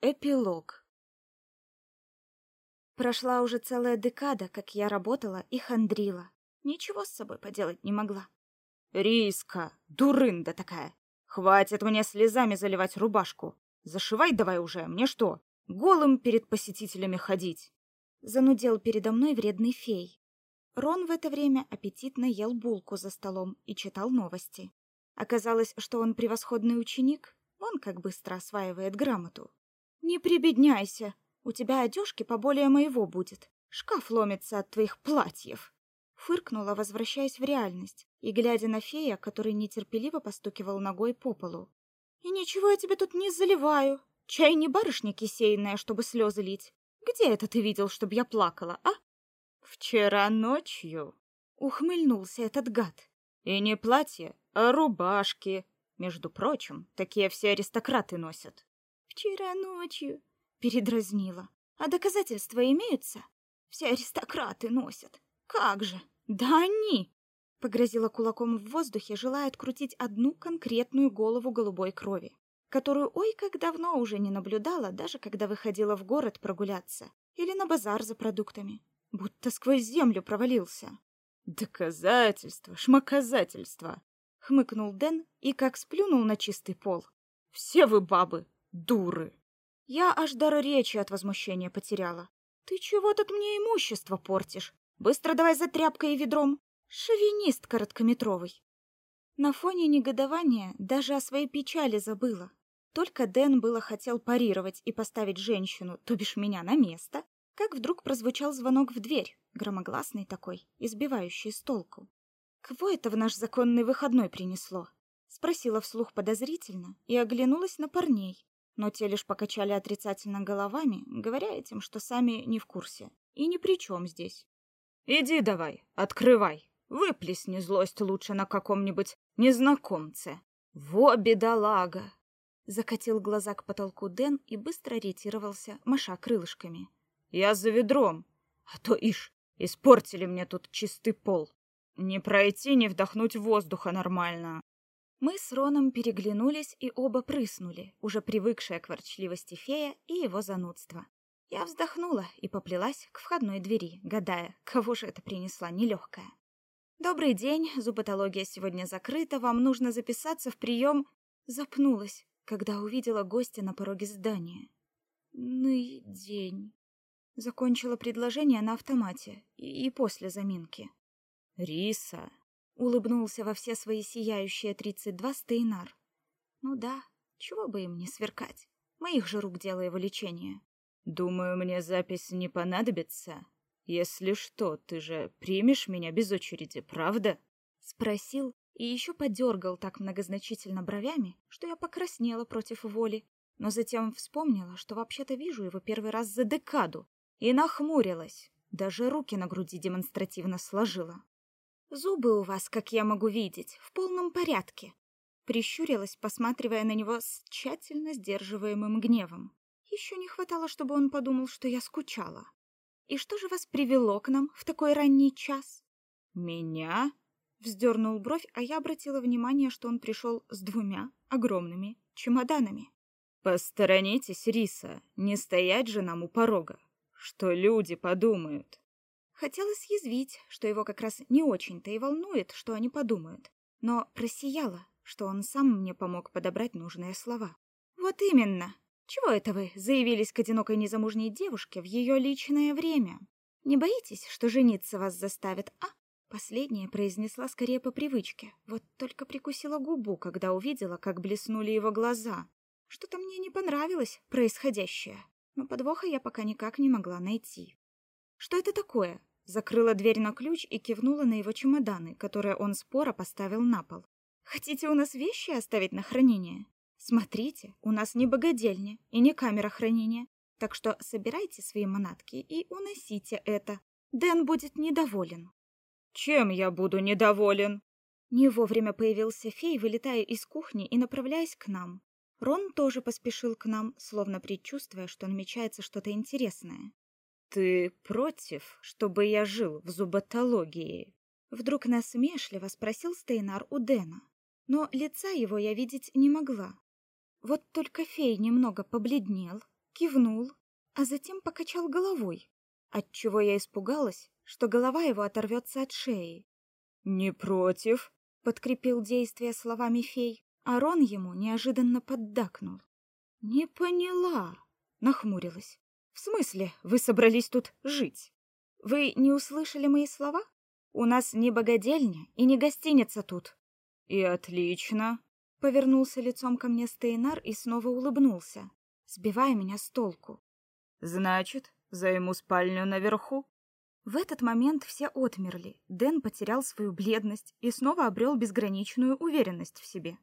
Эпилог. Прошла уже целая декада, как я работала и хандрила. Ничего с собой поделать не могла. Риска, дурында такая. Хватит мне слезами заливать рубашку. Зашивай давай уже, мне что, голым перед посетителями ходить? Занудел передо мной вредный фей. Рон в это время аппетитно ел булку за столом и читал новости. Оказалось, что он превосходный ученик, он как быстро осваивает грамоту. Не прибедняйся, у тебя одежки поболее моего будет. Шкаф ломится от твоих платьев. Фыркнула, возвращаясь в реальность и глядя на фея, который нетерпеливо постукивал ногой по полу. И ничего я тебе тут не заливаю. Чай не барышня кисейная, чтобы слезы лить. Где это ты видел, чтобы я плакала, а? Вчера ночью ухмыльнулся этот гад. И не платье, а рубашки. Между прочим, такие все аристократы носят. Вчера ночью передразнила. А доказательства имеются? Все аристократы носят. Как же? Да они. Погрозила кулаком в воздухе, желая открутить одну конкретную голову голубой крови, которую ой как давно уже не наблюдала, даже когда выходила в город прогуляться или на базар за продуктами, будто сквозь землю провалился. Доказательства, шмаказательства, хмыкнул Дэн и как сплюнул на чистый пол. Все вы бабы, дуры. Я аж дар речи от возмущения потеряла. Ты чего тут мне имущество портишь? Быстро давай за тряпкой и ведром. Шовинист короткометровый. На фоне негодования даже о своей печали забыла. Только Дэн было хотел парировать и поставить женщину, то бишь меня, на место, как вдруг прозвучал звонок в дверь, громогласный такой, избивающий с толку. Кого это в наш законный выходной принесло? Спросила вслух подозрительно и оглянулась на парней, но те лишь покачали отрицательно головами, говоря этим, что сами не в курсе и ни при чем здесь. «Иди давай, открывай, выплесни злость лучше на каком-нибудь незнакомце. Во, бедолага!» Закатил глаза к потолку Дэн и быстро ретировался, маша крылышками. «Я за ведром, а то, ишь, испортили мне тут чистый пол. Не пройти, не вдохнуть воздуха нормально. Мы с Роном переглянулись и оба прыснули, уже привыкшая к ворчливости фея и его занудства. Я вздохнула и поплелась к входной двери, гадая, кого же это принесла нелегкая. «Добрый день, зуботология сегодня закрыта, вам нужно записаться в прием...» Запнулась, когда увидела гостя на пороге здания. «Ну день...» Закончила предложение на автомате и, и после заминки. «Риса, Улыбнулся во все свои сияющие тридцать два Стейнар. Ну да, чего бы им не сверкать. Моих же рук дело его лечение. Думаю, мне запись не понадобится. Если что, ты же примешь меня без очереди, правда? Спросил и еще подергал так многозначительно бровями, что я покраснела против воли, но затем вспомнила, что вообще-то вижу его первый раз за декаду, и нахмурилась. Даже руки на груди демонстративно сложила. Зубы у вас, как я могу видеть, в полном порядке. Прищурилась, посматривая на него с тщательно сдерживаемым гневом. Еще не хватало, чтобы он подумал, что я скучала. И что же вас привело к нам в такой ранний час? Меня? Вздернул бровь, а я обратила внимание, что он пришел с двумя огромными чемоданами. Посторонитесь, Риса, не стоять же нам у порога. Что люди подумают? Хотелось съязвить, что его как раз не очень-то и волнует, что они подумают, но просияла, что он сам мне помог подобрать нужные слова. Вот именно. Чего это вы заявились к одинокой незамужней девушке в ее личное время? Не боитесь, что жениться вас заставят, а? Последнее произнесла скорее по привычке. Вот только прикусила губу, когда увидела, как блеснули его глаза. Что-то мне не понравилось происходящее, но подвоха я пока никак не могла найти. Что это такое? Закрыла дверь на ключ и кивнула на его чемоданы, которые он споро поставил на пол. Хотите у нас вещи оставить на хранение? Смотрите, у нас не богадельня и не камера хранения. Так что собирайте свои манатки и уносите это. Дэн будет недоволен. Чем я буду недоволен? Не вовремя появился фей, вылетая из кухни и направляясь к нам. Рон тоже поспешил к нам, словно предчувствуя, что намечается что-то интересное. Ты против, чтобы я жил в зуботологии? Вдруг насмешливо спросил Стейнар у Дэна, но лица его я видеть не могла. Вот только фей немного побледнел, кивнул, а затем покачал головой, отчего я испугалась, что голова его оторвется от шеи. «Не против», — подкрепил действие словами фей, а Рон ему неожиданно поддакнул. «Не поняла», — нахмурилась. «В смысле, вы собрались тут жить? Вы не услышали мои слова? У нас не богадельня и не гостиница тут». «И отлично», — повернулся лицом ко мне Стейнар и снова улыбнулся, сбивая меня с толку. «Значит, займу спальню наверху?» В этот момент все отмерли. Дэн потерял свою бледность и снова обрел безграничную уверенность в себе.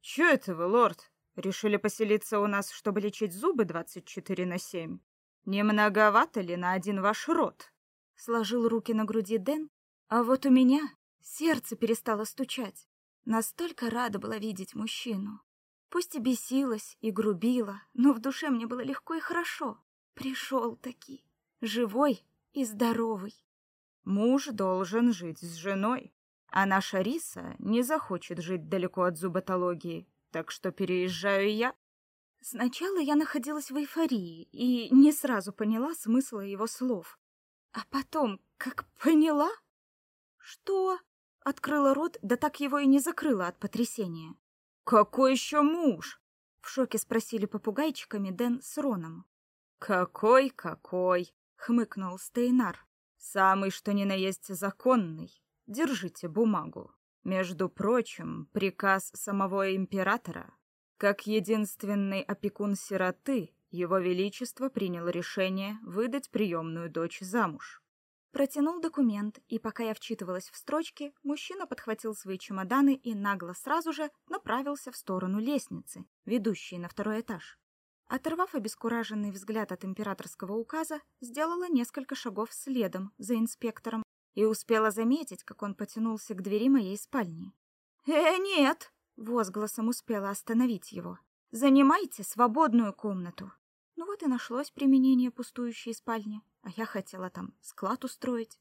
«Чё это вы, лорд? Решили поселиться у нас, чтобы лечить зубы 24 на 7? Не многовато ли на один ваш рот?» Сложил руки на груди Дэн, а вот у меня сердце перестало стучать. Настолько рада была видеть мужчину. Пусть и бесилась, и грубила, но в душе мне было легко и хорошо. Пришел таки, живой и здоровый. Муж должен жить с женой, а наша Риса не захочет жить далеко от зуботологии, так что переезжаю я. Сначала я находилась в эйфории и не сразу поняла смысла его слов. А потом, как поняла? Что? Открыла рот, да так его и не закрыла от потрясения. Какой еще муж? В шоке спросили попугайчиками Дэн с Роном. Какой, какой? хмыкнул Стейнар. Самый что ни на есть законный. Держите бумагу. Между прочим, приказ самого императора. Как единственный опекун сироты, его величество приняло решение выдать приемную дочь замуж. Протянул документ, и пока я вчитывалась в строчки, мужчина подхватил свои чемоданы и нагло сразу же направился в сторону лестницы, ведущей на второй этаж. Оторвав обескураженный взгляд от императорского указа, сделала несколько шагов следом за инспектором и успела заметить, как он потянулся к двери моей спальни. «Э, нет!» — возгласом успела остановить его. «Занимайте свободную комнату!» Ну вот и нашлось применение пустующей спальни, а я хотела там склад устроить.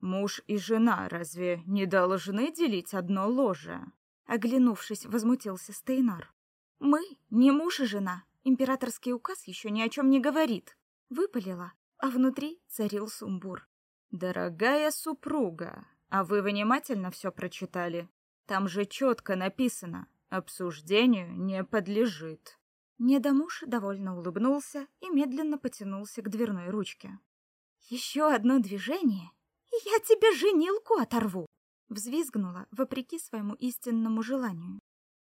«Муж и жена разве не должны делить одно ложе?» Оглянувшись, возмутился Стейнар. «Мы не муж и жена, Императорский указ еще ни о чем не говорит. Выпалила, а внутри царил сумбур. Дорогая супруга, а вы внимательно все прочитали? Там же четко написано: обсуждению не подлежит. Недомуж довольно улыбнулся и медленно потянулся к дверной ручке. Еще одно движение, и я тебе женилку оторву, взвизгнула вопреки своему истинному желанию.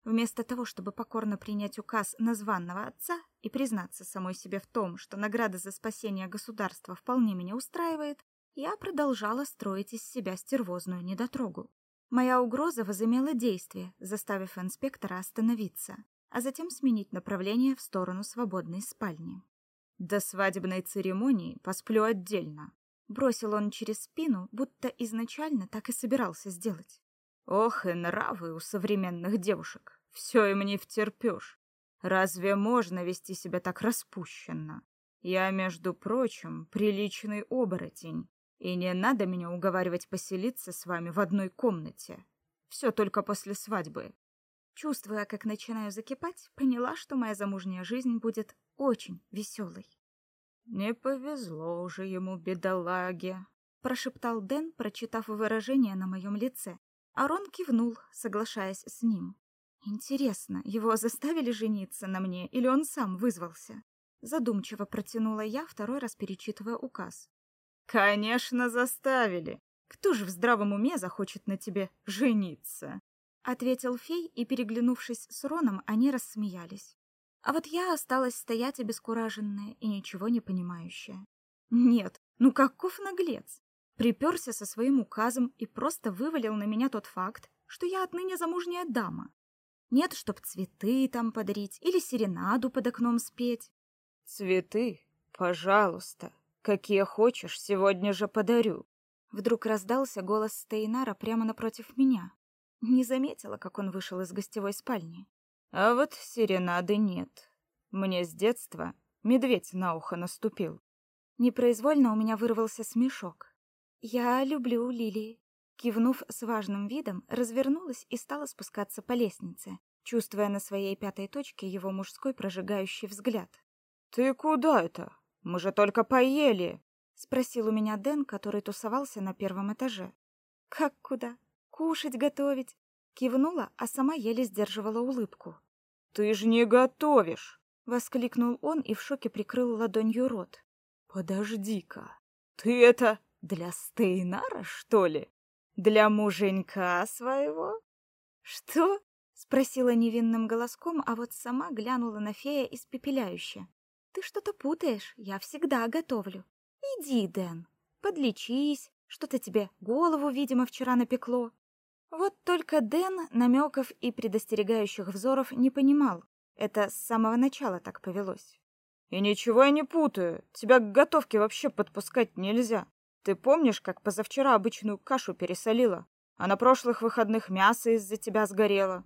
Вместо того, чтобы покорно принять указ названного отца и признаться самой себе в том, что награда за спасение государства вполне меня устраивает, я продолжала строить из себя стервозную недотрогу. Моя угроза возымела действие, заставив инспектора остановиться, а затем сменить направление в сторону свободной спальни. До свадебной церемонии посплю отдельно, бросил он через спину, будто изначально так и собирался сделать. Ох, и нравы у современных девушек. Все им не втерпёшь. Разве можно вести себя так распущенно? Я, между прочим, приличный оборотень, и не надо меня уговаривать поселиться с вами в одной комнате. Все только после свадьбы. Чувствуя, как начинаю закипать, поняла, что моя замужняя жизнь будет очень веселой. Не повезло уже ему, бедолаге, прошептал Дэн, прочитав выражение на моем лице. Арон кивнул, соглашаясь с ним. Интересно, его заставили жениться на мне или он сам вызвался? Задумчиво протянула я, второй раз перечитывая указ. Конечно, заставили. Кто же в здравом уме захочет на тебе жениться? ответил фей, и переглянувшись с Роном, они рассмеялись. А вот я осталась стоять обескураженная и ничего не понимающая. Нет, ну каков наглец! Приперся со своим указом и просто вывалил на меня тот факт, что я отныне замужняя дама. Нет, чтоб цветы там подарить или серенаду под окном спеть. Цветы, пожалуйста, какие хочешь, сегодня же подарю. Вдруг раздался голос Стейнара прямо напротив меня. Не заметила, как он вышел из гостевой спальни. А вот серенады нет. Мне с детства медведь на ухо наступил. Непроизвольно у меня вырвался смешок. Я люблю лилии. Кивнув с важным видом, развернулась и стала спускаться по лестнице, чувствуя на своей пятой точке его мужской прожигающий взгляд. Ты куда это? Мы же только поели, спросил у меня Дэн, который тусовался на первом этаже. Как куда? Кушать готовить? Кивнула, а сама еле сдерживала улыбку. Ты ж не готовишь, воскликнул он и в шоке прикрыл ладонью рот. Подожди-ка. Ты это для Стейнара, что ли? Для муженька своего? Что? спросила невинным голоском, а вот сама глянула на фея испепеляюще. Ты что-то путаешь. Я всегда готовлю. Иди, Дэн, подлечись. Что-то тебе голову, видимо, вчера напекло. Вот только Дэн намеков и предостерегающих взоров не понимал. Это с самого начала так повелось. И ничего я не путаю. Тебя к готовке вообще подпускать нельзя. Ты помнишь, как позавчера обычную кашу пересолила, а на прошлых выходных мясо из-за тебя сгорело?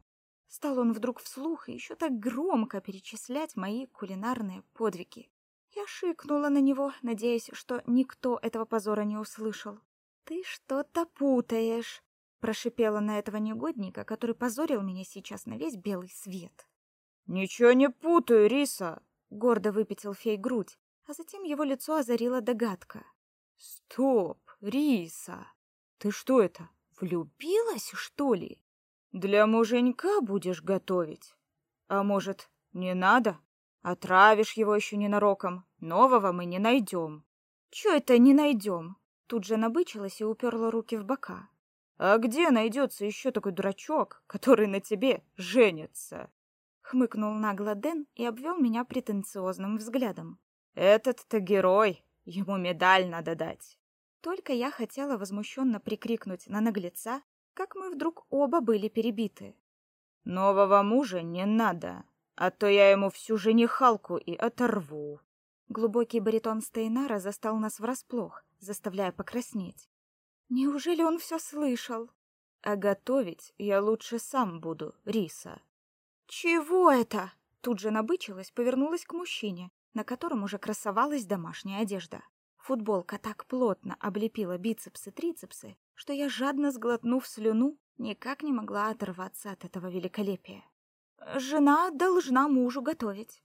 Стал он вдруг вслух и еще так громко перечислять мои кулинарные подвиги. Я шикнула на него, надеясь, что никто этого позора не услышал. Ты что-то путаешь, прошипела на этого негодника, который позорил меня сейчас на весь белый свет. Ничего не путаю, Риса, гордо выпятил фей грудь, а затем его лицо озарила догадка. Стоп, Риса. Ты что это, влюбилась, что ли? Для муженька будешь готовить? А может, не надо? Отравишь его еще ненароком. Нового мы не найдем. Чё это не найдем? Тут же набычилась и уперла руки в бока. А где найдется еще такой дурачок, который на тебе женится? Хмыкнул нагло Дэн и обвел меня претенциозным взглядом. Этот-то герой, Ему медаль надо дать. Только я хотела возмущенно прикрикнуть на наглеца, как мы вдруг оба были перебиты. Нового мужа не надо, а то я ему всю женихалку и оторву. Глубокий баритон Стейнара застал нас врасплох, заставляя покраснеть. Неужели он все слышал? А готовить я лучше сам буду, Риса. Чего это? Тут же набычилась, повернулась к мужчине, на котором уже красовалась домашняя одежда. Футболка так плотно облепила бицепсы, трицепсы, что я жадно сглотнув слюну, никак не могла оторваться от этого великолепия. Жена должна мужу готовить.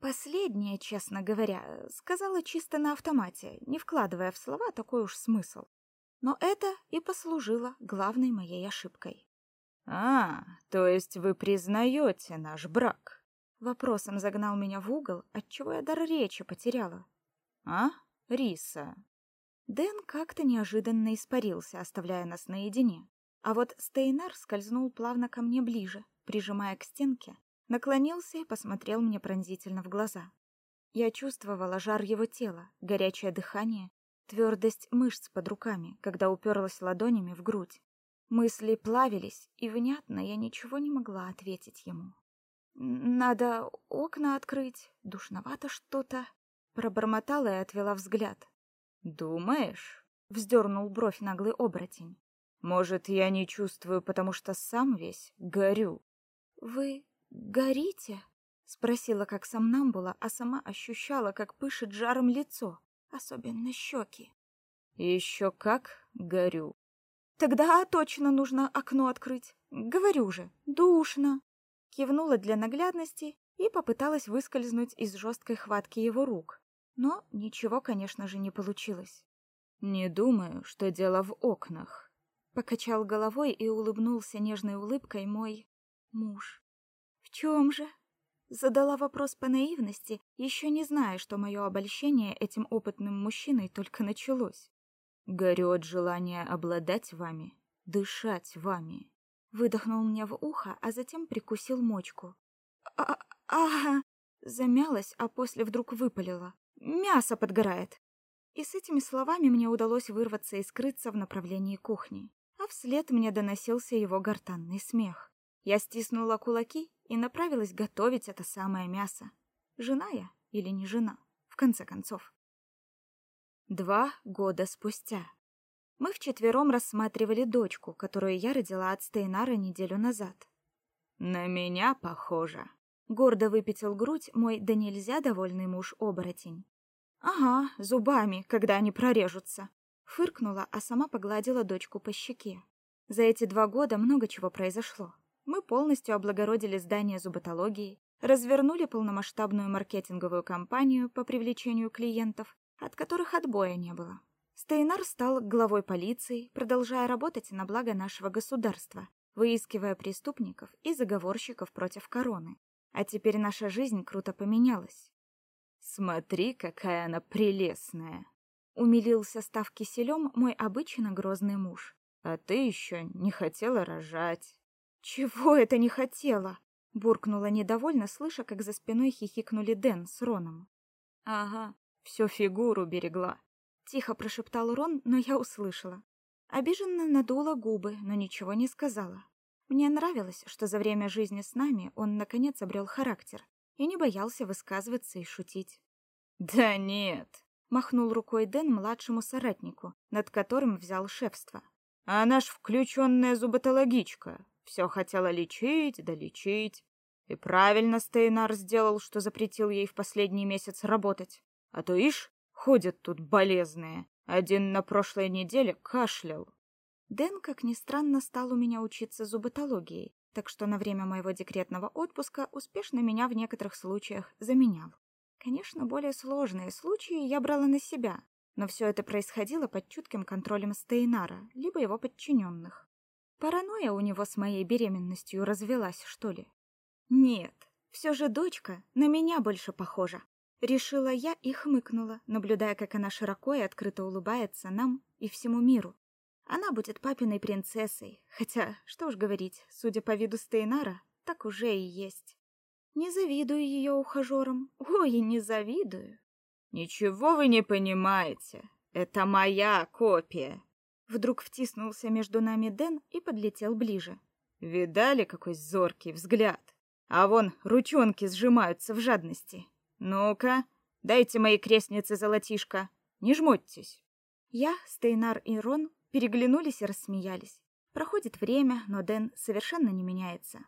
Последнее, честно говоря, сказала чисто на автомате, не вкладывая в слова такой уж смысл. Но это и послужило главной моей ошибкой. А, то есть вы признаете наш брак? Вопросом загнал меня в угол, отчего я дар речи потеряла. А, Риса? Дэн как-то неожиданно испарился, оставляя нас наедине. А вот Стейнар скользнул плавно ко мне ближе, прижимая к стенке, наклонился и посмотрел мне пронзительно в глаза. Я чувствовала жар его тела, горячее дыхание, твердость мышц под руками, когда уперлась ладонями в грудь. Мысли плавились, и внятно я ничего не могла ответить ему. Надо окна открыть, душновато что-то, пробормотала и отвела взгляд. Думаешь? вздернул бровь наглый оборотень. Может, я не чувствую, потому что сам весь горю. Вы горите? спросила как сам нам была, а сама ощущала, как пышет жаром лицо, особенно щеки. Еще как горю. Тогда точно нужно окно открыть. Говорю же, душно кивнула для наглядности и попыталась выскользнуть из жесткой хватки его рук. Но ничего, конечно же, не получилось. Не думаю, что дело в окнах, покачал головой и улыбнулся нежной улыбкой мой муж. В чем же? Задала вопрос по наивности, еще не зная, что мое обольщение этим опытным мужчиной только началось. Горю от желания обладать вами, дышать вами. Выдохнул мне в ухо, а затем прикусил мочку. А, а, замялась, а после вдруг выпалила: "Мясо подгорает". И с этими словами мне удалось вырваться и скрыться в направлении кухни, а вслед мне доносился его гортанный смех. Я стиснула кулаки и направилась готовить это самое мясо. Жена я или не жена, в конце концов. Два года спустя. Мы вчетвером рассматривали дочку, которую я родила от Стейнара неделю назад. На меня похоже. Гордо выпятил грудь мой да нельзя довольный муж-оборотень. Ага, зубами, когда они прорежутся. Фыркнула, а сама погладила дочку по щеке. За эти два года много чего произошло. Мы полностью облагородили здание зуботологии, развернули полномасштабную маркетинговую кампанию по привлечению клиентов, от которых отбоя не было. Стейнар стал главой полиции, продолжая работать на благо нашего государства, выискивая преступников и заговорщиков против короны. А теперь наша жизнь круто поменялась. Смотри, какая она прелестная, умилился став киселем мой обычно грозный муж. А ты еще не хотела рожать. Чего это не хотела? буркнула недовольно, слыша, как за спиной хихикнули Дэн с Роном. Ага, всю фигуру берегла. Тихо прошептал Рон, но я услышала. Обиженно надула губы, но ничего не сказала. Мне нравилось, что за время жизни с нами он наконец обрел характер и не боялся высказываться и шутить. Да нет, махнул рукой Дэн младшему соратнику, над которым взял шефство. Она ж включенная зуботологичка, все хотела лечить, да лечить. И правильно Стейнар сделал, что запретил ей в последний месяц работать. А то ишь, ходят тут болезные. Один на прошлой неделе кашлял. Дэн, как ни странно, стал у меня учиться зуботологии, так что на время моего декретного отпуска успешно меня в некоторых случаях заменял. Конечно, более сложные случаи я брала на себя, но все это происходило под чутким контролем Стейнара, либо его подчиненных. Паранойя у него с моей беременностью развелась, что ли? Нет, все же дочка на меня больше похожа. Решила я и хмыкнула, наблюдая, как она широко и открыто улыбается нам и всему миру. Она будет папиной принцессой, хотя, что уж говорить, судя по виду Стейнара, так уже и есть. Не завидую ее ухажерам, ой, не завидую. Ничего вы не понимаете, это моя копия. Вдруг втиснулся между нами Дэн и подлетел ближе. Видали, какой зоркий взгляд? А вон ручонки сжимаются в жадности. Ну-ка, дайте моей крестнице золотишко. Не жмотьтесь. Я, Стейнар и Рон переглянулись и рассмеялись. Проходит время, но Дэн совершенно не меняется.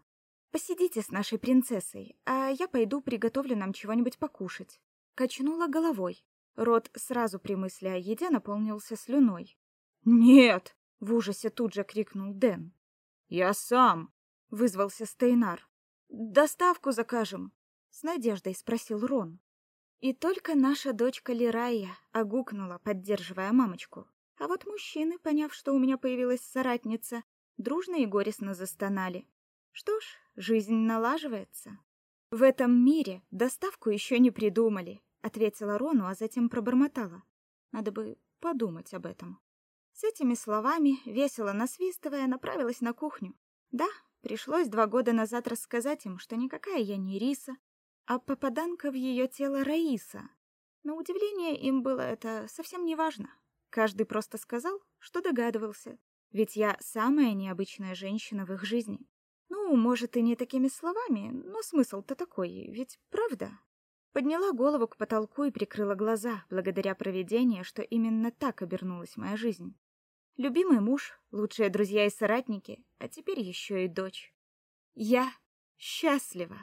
Посидите с нашей принцессой, а я пойду приготовлю нам чего-нибудь покушать. Качнула головой. Рот сразу при мысли о еде наполнился слюной. «Нет!» — в ужасе тут же крикнул Дэн. «Я сам!» — вызвался Стейнар. «Доставку закажем!» — с надеждой спросил Рон. И только наша дочка Лирая огукнула, поддерживая мамочку. А вот мужчины, поняв, что у меня появилась соратница, дружно и горестно застонали. Что ж, жизнь налаживается. В этом мире доставку еще не придумали, ответила Рону, а затем пробормотала. Надо бы подумать об этом. С этими словами, весело насвистывая, направилась на кухню. Да, пришлось два года назад рассказать им, что никакая я не Риса, а попаданка в ее тело Раиса. На удивление им было это совсем не важно. Каждый просто сказал, что догадывался, ведь я самая необычная женщина в их жизни. Ну, может, и не такими словами, но смысл-то такой, ведь правда? Подняла голову к потолку и прикрыла глаза, благодаря провидению, что именно так обернулась моя жизнь. Любимый муж, лучшие друзья и соратники, а теперь еще и дочь. Я счастлива.